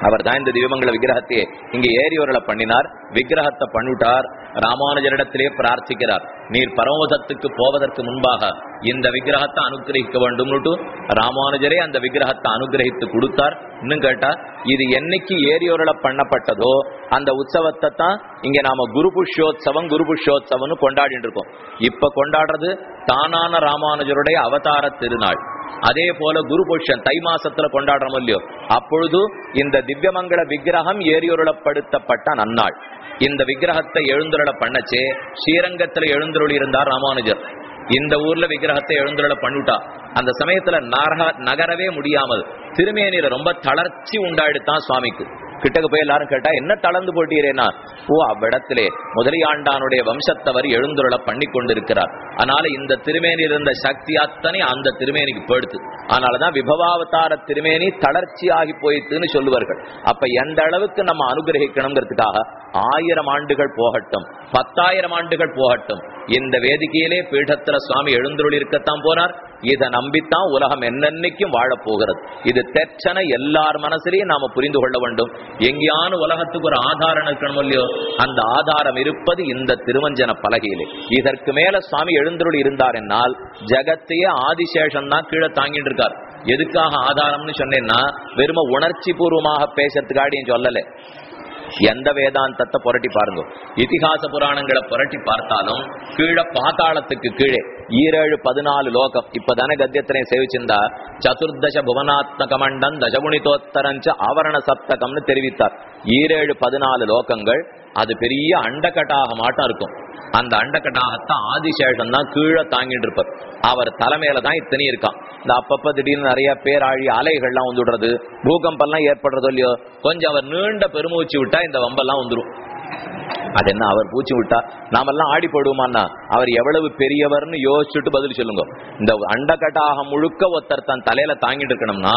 அவர் தான் இந்த தீபங்கள விக்கிரகத்தையே. இங்க ஏறியோர்களை பண்ணினார். விக்கிரகத்தை பண்ணிவிட்டார் ராமானுஜரிடத்திலே பிரார்த்திக்கிறார். நீர் பரமதத்துக்கு போவதற்கு முன்பாக இந்த விக்கிரகத்தை அனுகிரகிக்க வேண்டும்னுட்டு ராமானுஜரே அந்த விக்கிரகத்தை அனுகிரகித்து கொடுத்தார். இன்னும் கேட்டா இது என்னைக்கு ஏரியோர்களை பண்ணப்பட்டதோ அந்த உற்சவத்தை தான் இங்க நாம குரு புஷ்யோத்சவம் குரு புஷ்யோத்சவம்னு கொண்டாடிட்டு இருக்கோம். இப்ப கொண்டாடுறது தானான ராமானுஜருடைய அவதார திருநாள். அதே போல குரு தை மாசத்துல கொண்டாடுறோம் இல்லையோ அப்பொழுது இந்த திவ்யமங்கல விக்கிரகம் ஏரியுருளப்படுத்தப்பட்ட நன்னாள். இந்த விக்கிரகத்தை எழுந்துருள பண்ணச்சே ஸ்ரீரங்கத்துல எழுந்துருளி இருந்தார் ராமானுஜர். இந்த ஊர்ல விக்கிரகத்தை எழுந்துருள பண்ணிட்டா. அந்த சமயத்துல நகரவே முடியாமல் திருமேனியில ரொம்ப தளர்ச்சி உண்டாயிடுத்தான் சுவாமிக்கு. கிட்டக்கு போய் எல்லாரும் கேட்டா என்ன தளர்ந்து போட்டீரேனா ஓ அவ்விடத்திலே முதலியாண்டானுடைய வம்சத்தவர் எழுந்துருள பண்ணி கொண்டிருக்கிறார் அதனால இந்த திருமேனியில் இருந்த சக்தி அத்தனை அந்த திருமேனிக்கு போயிடுத்து. அதனாலதான் விபவாவதார திருமேனி தளர்ச்சியாகி போயிட்டுன்னு சொல்லுவார்கள். அப்ப எந்த அளவுக்கு நம்ம அனுகிரகிக்கணுங்கிறதுக்காக ஆயிரம் ஆண்டுகள் போகட்டும் பத்தாயிரம் ஆண்டுகள் போகட்டும் இந்த வேதிக்கையிலே பீடத்துல சுவாமி எழுந்துருள் இருக்கத்தான் போனார் இதை நம்பித்தான் உலகம் என்னென்னைக்கும் வாழப்போகிறது. இது தெச்சனை எல்லார் மனசிலையும் நாம புரிந்து கொள்ள வேண்டும். எங்கேயான உலகத்துக்கு ஒரு ஆதாரம் இருக்கணும் இல்லையோ அந்த ஆதாரம் இருப்பது இந்த திருவஞ்சன பலகையிலே. இதற்கு மேல சுவாமி எழுந்தருள் இருந்தார் என்னால் ஜகத்தையே ஆதிசேஷன் தான் கீழே தாங்கிட்டு இருக்கார். எதுக்காக ஆதாரம்னு சொன்னேன்னா வெறும உணர்ச்சி பூர்வமாக பேசுறதுக்காடியும் சொல்லலை. எந்த வேதாந்தத்தை புரட்டி பாருங்க. இதிகாச புராணங்களை புரட்டி பார்த்தாலும் கீழே பாத்தாளத்துக்கு கீழே ஈரேழு பதினாலு லோகம். இப்பதான கத்தியத்தினை சேவிச்சிருந்தா. சதுர்தச புவனாத்மக மண்டம் தசகுணிதோத்தரஞ்ச ஆவரண சப்தகம்னு தெரிவித்தார். ஈரேழு பதினாலு லோகங்கள் அது பெரிய அண்டகட்டாக மாட்டம் இருக்கும். அந்த அண்டக்கட்டாகத்தான் ஆதிசேஷன் தான் கீழே தாங்கிட்டு இருப்பார். அவர் தலைமையில தான் இத்தனை இருக்கான். இந்த அப்பப்ப திடீர்னு நிறைய பேராழி அலைகள்லாம் வந்துடுறது பூகம்பம்லாம் ஏற்படுறதோ இல்லையோ கொஞ்சம் அவர் நீண்ட பெருமூச்சு விட்டா இந்த வம்பெல்லாம் வந்துடும் அது என்ன அவர் பூச்சி விட்டா? நாமெல்லாம் ஆடி போடுவோமான்னா அவர் எவ்வளவு பெரியவர்னு யோசிச்சுட்டு பதில் சொல்லுங்க. இந்த அண்டகட்டாக முழுக்க ஒருத்தர் தன் தலையில தாங்கிட்டு இருக்கணும்னா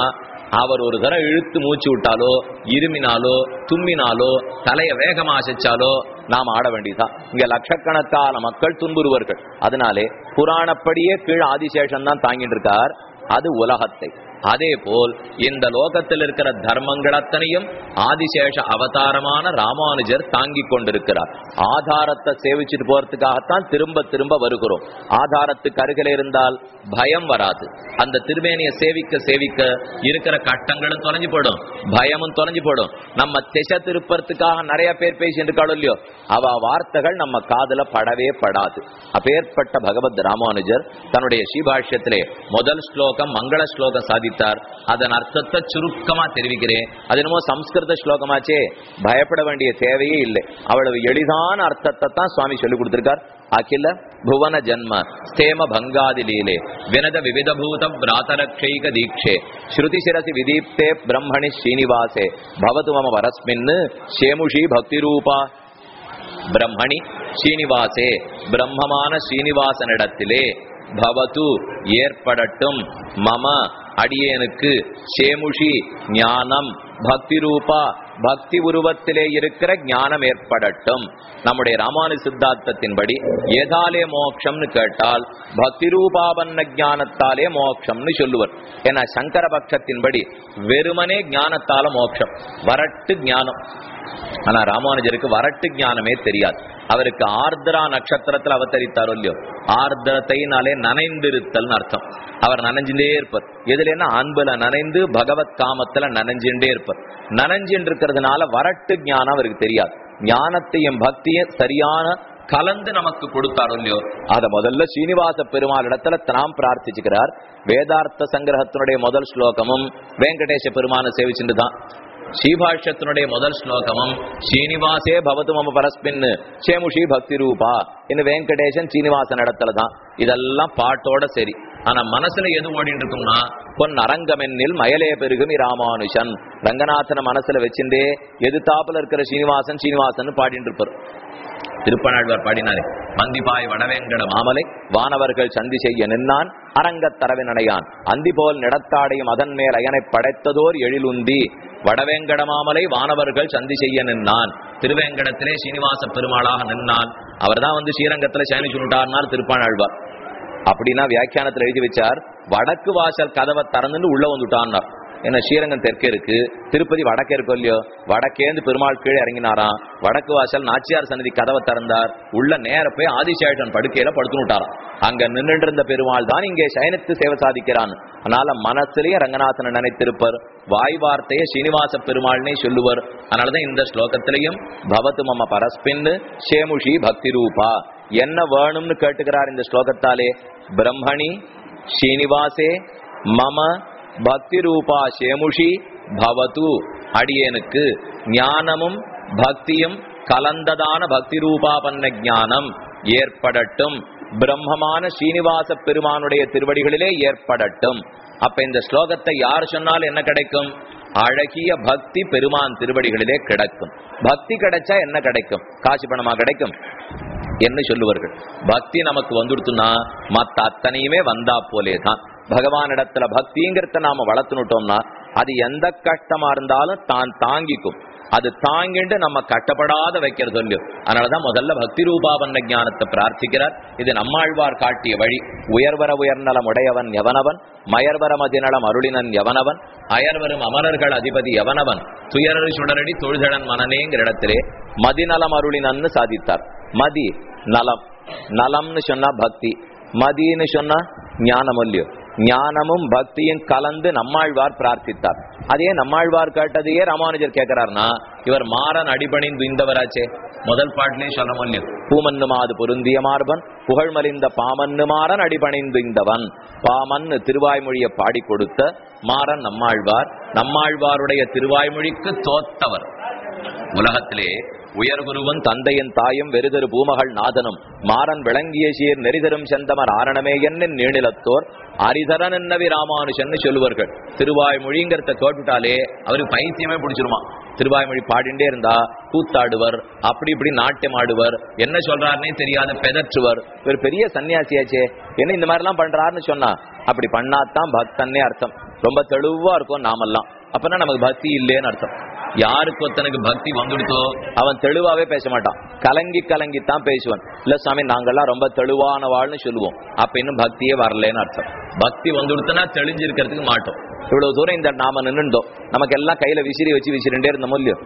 அவர் ஒரு தடவை இழுத்து மூச்சு விட்டாலோ இருமினாலோ தும்மினாலோ தலையை வேகமா அசைச்சாலோ நாம் ஆட வேண்டியதுதான். இங்க லட்சக்கணக்கான மக்கள் துன்புறுவர்கள். அதனாலே புராணப்படியே கீழ் ஆதிசேஷன் தான் தாங்கிட்டு இருக்கார். அது உலகத்தை. அதே போல் இந்த லோகத்தில் இருக்கிற தர்மங்கள் அத்தனையும் ஆதிசேஷ அவதாரமான ராமானுஜர் தாங்கி கொண்டிருக்கிறார். ஆதாரத்தை சேவிச்சுட்டு போறதுக்காகத்தான் திரும்ப திரும்ப வருகிறோம். ஆதாரத்துக்கு அருகில இருந்தால் பயம் வராது. அந்த திருமேனியை சேவிக்க சேவிக்க இருக்கிற கட்டங்களும் தொலைஞ்சு போடும் பயமும் தொலைஞ்சு போடும் நம்ம திசை திருப்பறதுக்காக நிறைய பேர் பேசிட்டு இருக்காளோ இல்லையோ? அவ வார்த்தைகள் நம்ம காதுல படவே படாது. அப்பேற்பட்ட பகவத் ராமானுஜர் தன்னுடைய ஸ்ரீபாஷ்யத்திலே முதல் ஸ்லோகம் மங்கள ஸ்லோகம் சாதித்தார். அதன் அர்த்தத்தை சுருக்கமா தெரிவிக்கிறேன். அது என்னமோ சம்ஸ்கிருத ஸ்லோகமாச்சே. பயப்பட வேண்டிய தேவையே இல்லை. அவ்வளவு எளிதான அர்த்தத்தை தான் சுவாமி சொல்லி கொடுத்திருக்கார். அகில புவன ஜன்ம ஸ்தேம பங்காதி லீலே. வினத விவிதபூத பிராத்தரக்ஷைக தீட்சே ஸ்ருதி சிரசி விதீப்தே பிரம்மணி ஸ்ரீனிவாசே. பவது மம வரஸ்மின்னு சேமுஷி பக்தி ரூபா பிரம்மணி ஸ்ரீனிவாசே. பிரம்மமான ஸ்ரீனிவாசனிடத்திலே பவது ஏற்படட்டும். மம அடியேனுக்கு சேமுஷி ஞானம் பக்தி ரூபா பக்தி உருவத்திலே இருக்கிற ஞானம் ஏற்படட்டும். நம்முடைய ராமானு சித்தாந்தத்தின்படி ஏதாலே மோட்சம்னு கேட்டால் பக்தி ரூபாவன்ன ஞானத்தாலே மோட்சம்னு சொல்லுவர். ஏன்னா சங்கர பட்சத்தின்படி வெறுமனே ஞானத்தால மோட்சம் வரட்டு ஞானம். ஆனா ராமானுஜருக்கு வரட்டு ஞானமே தெரியாது. அவருக்கு ஆர்திரா நட்சத்திரத்துல அவதரித்தாரோ இல்லையோ? ஆர்திரத்தைனாலே நனைந்திருத்தல்னு அர்த்தம். அவர் நனைஞ்சுட்டே இருப்பார். எதுலன்னா அன்புல நனைந்து பகவத் காமத்துல நனைஞ்சுட்டே இருப்பார். நனைஞ்சுட்டு இருக்கிறதுனால வரட்டு ஞானம் அவருக்கு தெரியாது. ஞானத்தையும் பக்தியும் சரியான கலந்து நமக்கு கொடுத்தாரோ இல்லையோ? அத முதல்ல ஸ்ரீனிவாச பெருமாள் இடத்துல தாம் பிரார்த்திச்சுக்கிறார். வேதார்த்த சங்கிரகத்தினுடைய முதல் ஸ்லோகமும் வெங்கடேச பெருமான சேவிச்சுட்டு தான் ஸ்ரீபாஷ்யத்தினுடைய முதல் ஸ்லோகமும் ஸ்ரீனிவாசே பவத்து மம பரஸ்பின்னு சேமுஷி பக்தி ரூபா இன்னும் வெங்கடேசன் சீனிவாசன் இடத்துல தான். இதெல்லாம் பாட்டோட சரி. ஆனா மனசுல எது ஓடிட்டு இருக்கும்னா பொன் அரங்கமென்னில் மயலே பெருகுமி ராமானுஷன் ரங்கநாதனை மனசுல வச்சுட்டே எது தாப்புல இருக்கிற சீனிவாசன் சீனிவாசன் பாடிட்டு இருப்பார். திருப்பநாழ்வார் பாடினாரே மந்திபாய் வடவேங்கட மாமலை வானவர்கள் சந்தி செய்ய நின்னான் அரங்கத் தரவினடையான் அந்தி போல் நடத்தாடையும் அதன் மேல் அயனை படைத்ததோர் எழிலுந்தி. வடவேங்கடமாமலை வானவர்கள் சந்தி செய்ய நின்னான் திருவேங்கடத்திலே சீனிவாச பெருமாளாக நின்னான் அவர்தான் வந்து ஸ்ரீரங்கத்துல சயனி சுண்டார்னார் திருப்பானாழ்வார். அப்படின்னா வியாக்கியானத்துல எழுதி வச்சார் வடக்கு வாசல் கதவை திறந்துன்னு உள்ள வந்துட்டான்னார். ஏன்னா ஸ்ரீரங்கம் தெற்கே இருக்கு? திருப்பதி வடக்கே இருக்கோ இல்லையோ? வடக்கேந்து பெருமாள் கீழே இறங்கினாராம். வடக்கு வாசல் நாச்சியார் சன்னதி கதவை திறந்தார். உள்ள நேர போய் ஆதிசேஷன் படுக்கையில படுத்து விட்டாராம் அங்க நின்று இருந்த பெருமாள் தான் இங்கே சயனித்து சேவை சாதிக்கிறான். அதனால மனத்திலேயே ரங்கநாதனை நினைத்திருப்பர். வாய் வார்த்தையை சீனிவாச பெருமாள்னே சொல்லுவர். அதனாலதான் இந்த ஸ்லோகத்திலையும் பவத்து மம பரஸ்பின்னு சேமுஷி பக்தி ரூபா. என்ன வேணும்னு கேட்டுக்கிறார் இந்த ஸ்லோகத்தாலே? பிரம்மணி ஸ்ரீனிவாசே மம பக்தி ரூபா சேமுஷி பவது. அடியேனுக்கு ஞானமும் பக்தியும் கலந்ததான பக்தி ரூபாபன்ன ஞானம் ஏற்படட்டும். பிரம்மமான ஸ்ரீனிவாச பெருமானுடைய திருவடிகளிலே ஏற்படட்டும். அப்ப இந்த ஸ்லோகத்தை யார் சொன்னாலும் என்ன கிடைக்கும்? அழகிய பக்தி பெருமான் திருவடிகளிலே கிடைக்கும். பக்தி கிடைச்சா என்ன கிடைக்கும்? காசு பணமா கிடைக்கும்? என்ன சொல்லுவார்கள். பக்தி நமக்கு வந்துடுத்துனா மத்த அத்தனையுமே வந்தா போலே தான் பகவானிடத்துல பக்திங்கிறத நாம வளர்த்துனுட்டோம்னா அது எந்த கஷ்டமா இருந்தாலும் தான் தாங்கிக்கும். அது தாங்கிட்டு நம்ம கட்டப்படாத வைக்கிறது இல்லையோ அதனாலதான் முதல்ல பக்தி ரூபாவன்ன ஞானத்தை பிரார்த்திக்கிறார். இது நம்மாழ்வார் காட்டிய வழி. உயர்வர உயர்நலம் உடையவன் எவனவன் மயர்வர அதிநலம் அருளினன் எவனவன் அயர்வரும் அமரர்கள் அதிபதி எவனவன் துயரரு சுடரடி தொழுதழன் மனநேங்கிற இடத்திலே மதிநலம் அருளினன்னு சாதித்தார். மதி நலம். நலம்னு சொன்னா பக்தி. மதின்னு சொன்னா ஞானம் ஞானமும் பக்தியும் கலந்து நம்மாழ்வார் பிரார்த்தித்தார். அதே நம்மாழ்வார் கேட்டதையே ராமானுஜர் கேட்கிறார்னா இவர் மாறன் அடிபணிந்து இந்தவராச்சே. முதல் பாட்டிலே சொல்ல பூமன்னுமாது பூமன்னு மாது பொருந்திய மார்பன் புகழ்மலிந்த பாமன்னு மாறன் அடிபணிந்து இந்தவன். பாமன்னு திருவாய்மொழியை பாடி கொடுத்த மாறன் நம்மாழ்வார் நம்மாழ்வாருடைய திருவாய்மொழிக்கு தோத்தவர். உலகத்திலே உயர்குருவன் தந்தையின் தாயும் வெறுதரு பூமகள் நாதனும். மாறன் விளங்கிய சீர் நெறிதரும் செந்தமர் ஆரணமே என்னின் நீணிலத்தோர் அரிதரன் என்னவி ராமானுஷன்னு சொல்லுவார்கள். திருவாய்மொழிங்கிறத கேட்டுட்டாலே அவருக்கு பைத்தியமே பிடிச்சிருமா. திருவாய்மொழி பாடிண்டே இருந்தா கூத்தாடுவர் அப்படி இப்படி நாட்டியம் ஆடுவர் என்ன சொல்றாருன்னே தெரியாத பெதற்றுவர். ஒரு பெரிய சன்னியாசியாச்சே என்ன இந்த மாதிரி எல்லாம் பண்றாருன்னு சொன்னா அப்படி பண்ணாதான் பக்தன்னே அர்த்தம். ரொம்ப தெளிவா இருக்கும் நாமெல்லாம். அப்பனா நமக்கு பக்தி இல்லேன்னு அர்த்தம். யாருக்கு ஒருத்தனுக்கு பக்தி வந்துடுத்தோ அவன் தெளிவாவே பேச மாட்டான். கலங்கி கலங்கி தான் பேசுவான். இல்ல சாமி நாங்கெல்லாம் ரொம்ப தெளிவானவாள்னு சொல்லுவோம். அப்ப இன்னும் பக்தியே வரலன்னு அர்த்தம். பக்தி வந்துடுத்துனா தெளிஞ்சிருக்கிறதுக்கு மாட்டோம். இவ்வளவு தூரம் இந்த நாம நின்றுந்தோம் நமக்கு எல்லாம் கையில விசிறி வச்சு விசிறிண்டே இருந்த மூலியம்